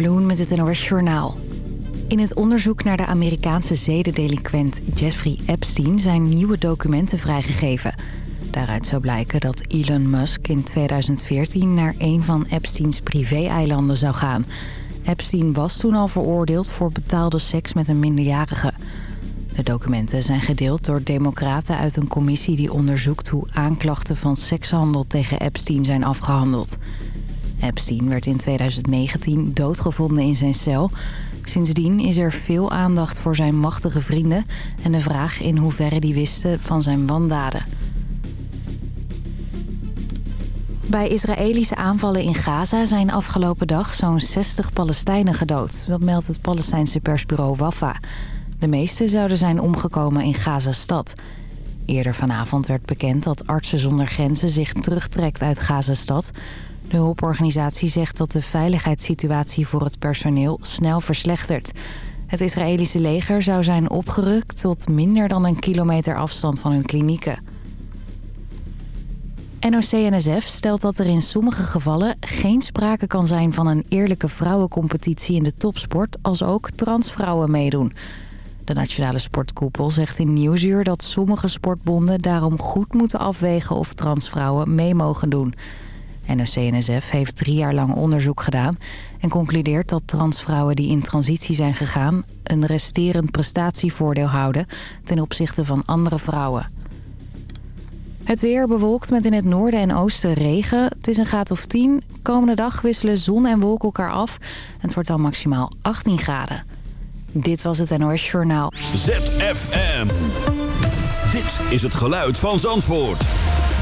Bloen met het NOS Journaal. In het onderzoek naar de Amerikaanse zedendelinquent Jeffrey Epstein... zijn nieuwe documenten vrijgegeven. Daaruit zou blijken dat Elon Musk in 2014... naar een van Epsteins privé-eilanden zou gaan. Epstein was toen al veroordeeld voor betaalde seks met een minderjarige. De documenten zijn gedeeld door democraten uit een commissie... die onderzoekt hoe aanklachten van sekshandel tegen Epstein zijn afgehandeld... Epstein werd in 2019 doodgevonden in zijn cel. Sindsdien is er veel aandacht voor zijn machtige vrienden... en de vraag in hoeverre die wisten van zijn wandaden. Bij Israëlische aanvallen in Gaza zijn afgelopen dag zo'n 60 Palestijnen gedood. Dat meldt het Palestijnse persbureau Wafa. De meeste zouden zijn omgekomen in Gaza-stad. Eerder vanavond werd bekend dat Artsen zonder Grenzen zich terugtrekt uit Gaza-stad... De hulporganisatie zegt dat de veiligheidssituatie voor het personeel snel verslechtert. Het Israëlische leger zou zijn opgerukt tot minder dan een kilometer afstand van hun klinieken. NOC-NSF stelt dat er in sommige gevallen geen sprake kan zijn van een eerlijke vrouwencompetitie in de topsport als ook transvrouwen meedoen. De Nationale Sportkoepel zegt in Nieuwsuur dat sommige sportbonden daarom goed moeten afwegen of transvrouwen mee mogen doen. NOC-NSF heeft drie jaar lang onderzoek gedaan... en concludeert dat transvrouwen die in transitie zijn gegaan... een resterend prestatievoordeel houden ten opzichte van andere vrouwen. Het weer bewolkt met in het noorden en oosten regen. Het is een graad of 10. Komende dag wisselen zon en wolken elkaar af. Het wordt dan maximaal 18 graden. Dit was het NOS Journaal. ZFM. Dit is het geluid van Zandvoort.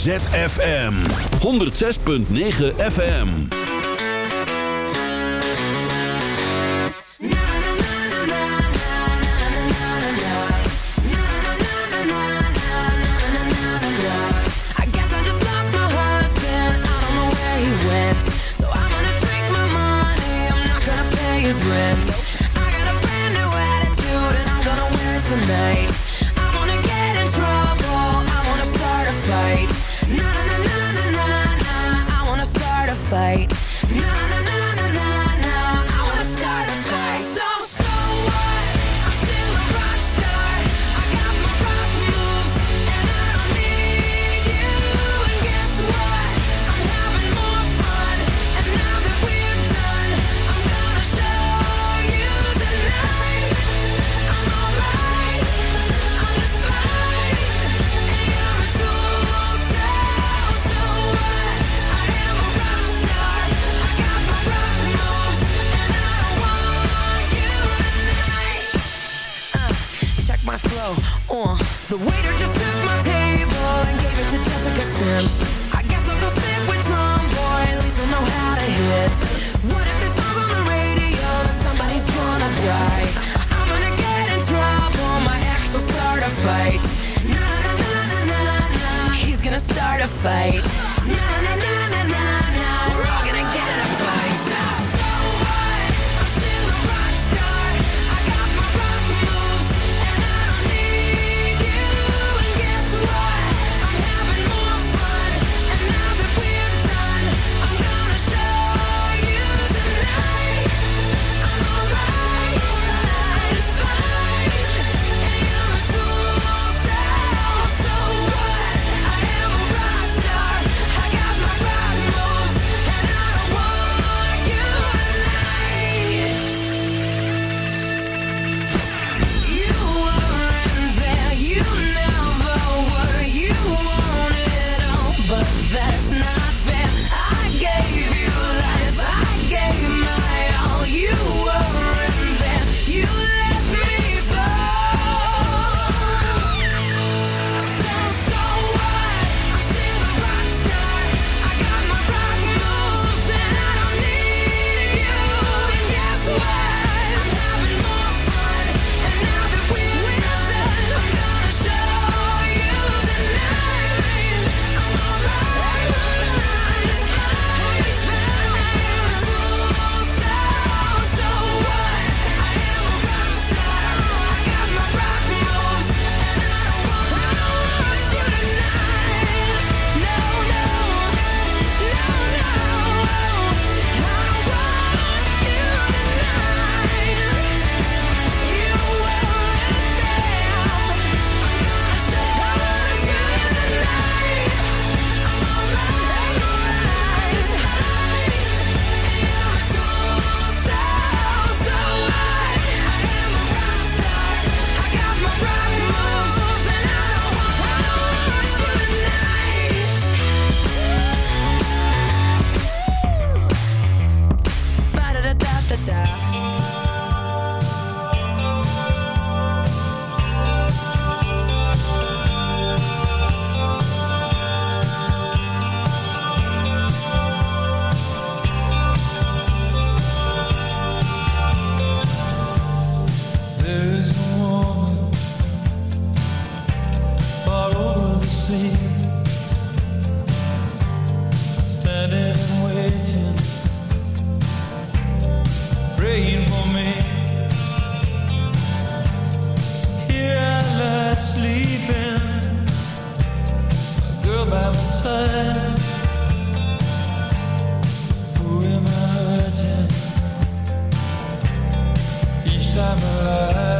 ZFM 106.9 FM. time alive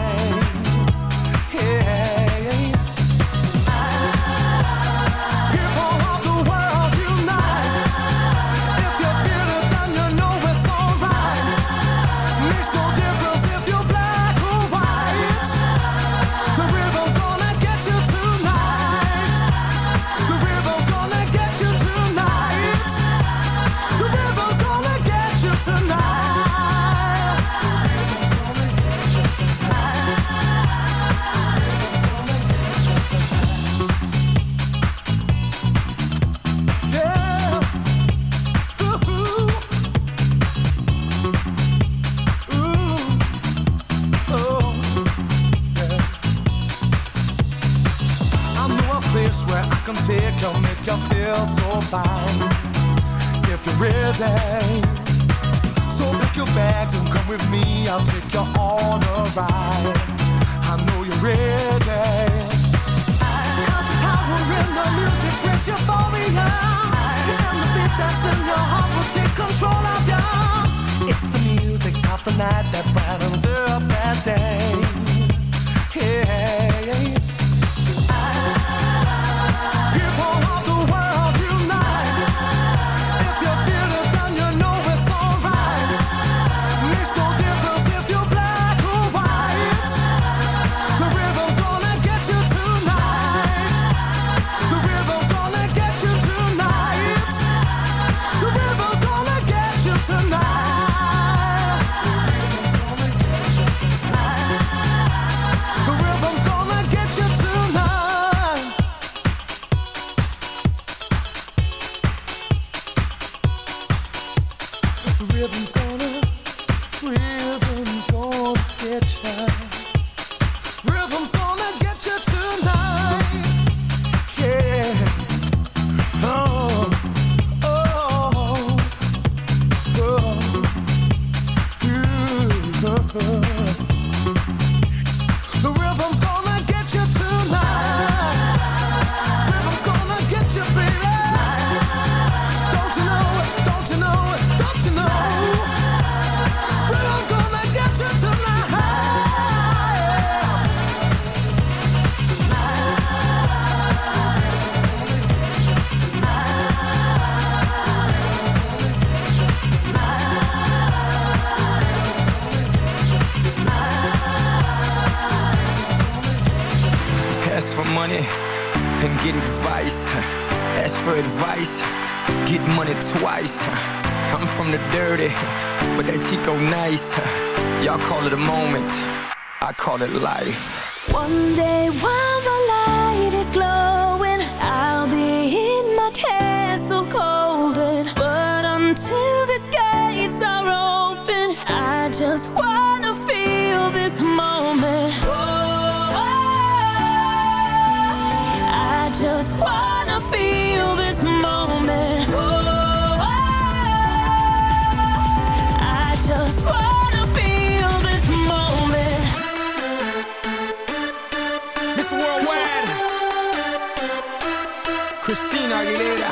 Aguilera.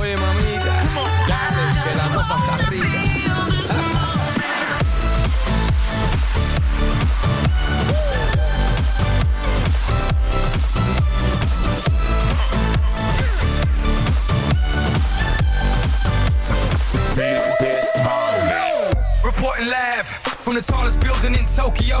Oye, mamita, dale, que la cosa está rica. Reporting live from the tallest building in Tokyo.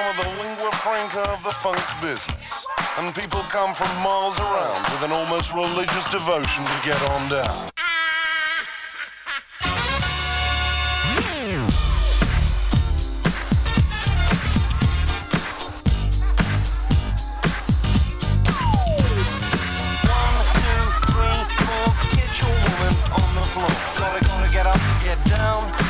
The lingua franca of the funk business. And people come from miles around with an almost religious devotion to get on down. Get your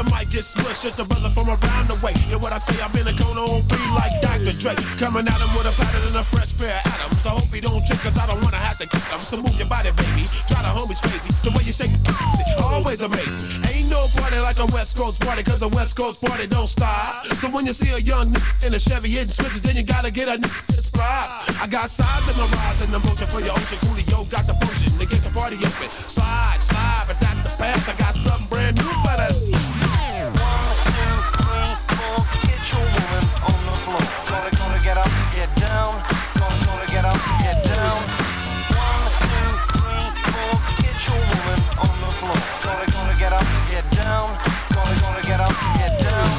You might get smushed. It's the brother from around the way. And what I say, I'm in a cone on three like Dr. Dre. Coming at him with a pattern and a fresh pair of atoms. I hope he don't trip, cause I don't wanna have to kick him. So move your body, baby. Try the homies crazy. The way you shake it, always amazing. Ain't no party like a West Coast party, cause a West Coast party don't stop. So when you see a young in a Chevy hitting switches, then you gotta get a spot. I got size in my rise and the motion for your ocean. Coolio got the potion to get the party open. Slide, slide, but that's the path. I got something brand new for that. Your woman on the floor. Gotta, gonna get up, get down. Gonna, gonna get up, get down. One, two, three, four, get your woman on the floor. Gotta, gonna get up, get down. Gonna, gonna get up, get down.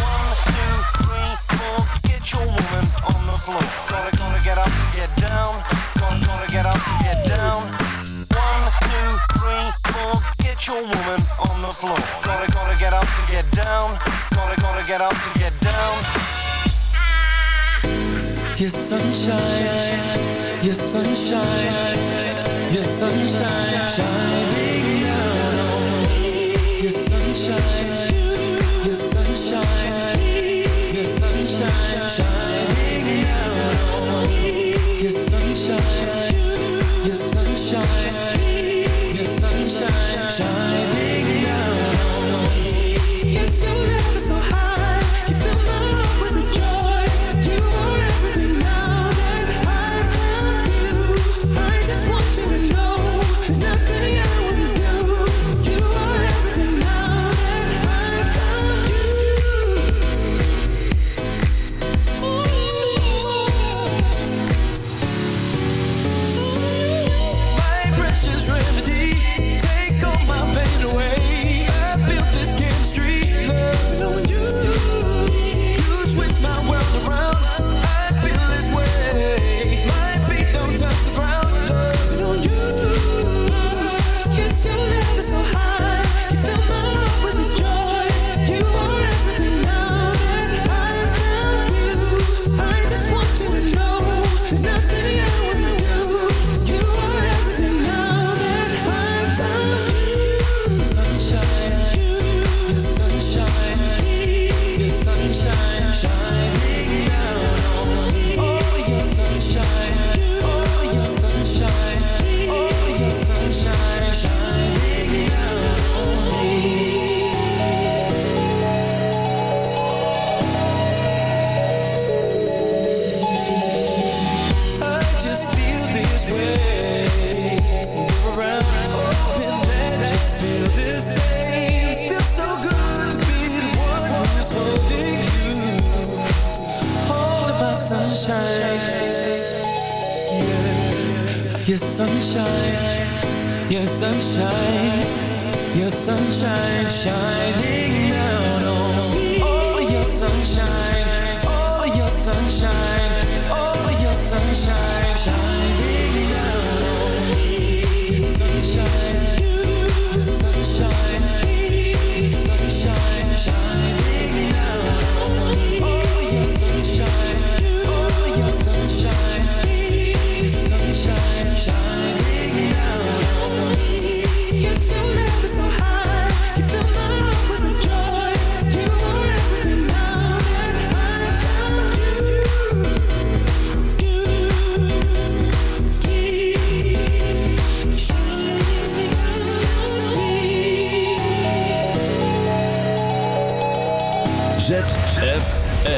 One, two, three, four, get your woman on the floor. Gotta, gonna get up, get down. Gonna, gonna get up, get down. One, two, three, four, get your woman on the floor. Gotta, gotta up to get down. Gotta, gotta get up to get down. Your sunshine, your sunshine, your sunshine, shining down. On me. Your sunshine, your sunshine, your sunshine, shining down. On me. Your sunshine, your sunshine, your sunshine, shining so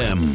ZFM.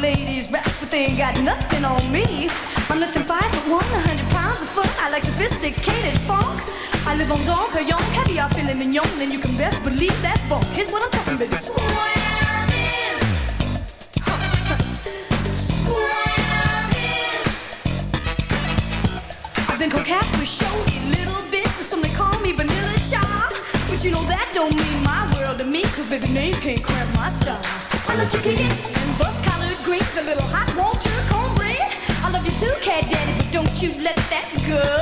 ladies rap, but they ain't got nothing on me. I'm less than five foot one, a hundred pounds of foot. I like sophisticated funk. I live on Don heavy, I feel mignon, and you can best believe that funk. Here's what I'm talking about. Swamming. Huh. Swamming. I've been coquette with showy little bit, and some they call me vanilla child. But you know that don't mean my world to me, cause baby names can't cramp my style. I let you kick it and bust a little hot water, cornbread. I love you too, cat daddy, but don't you let that go.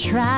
try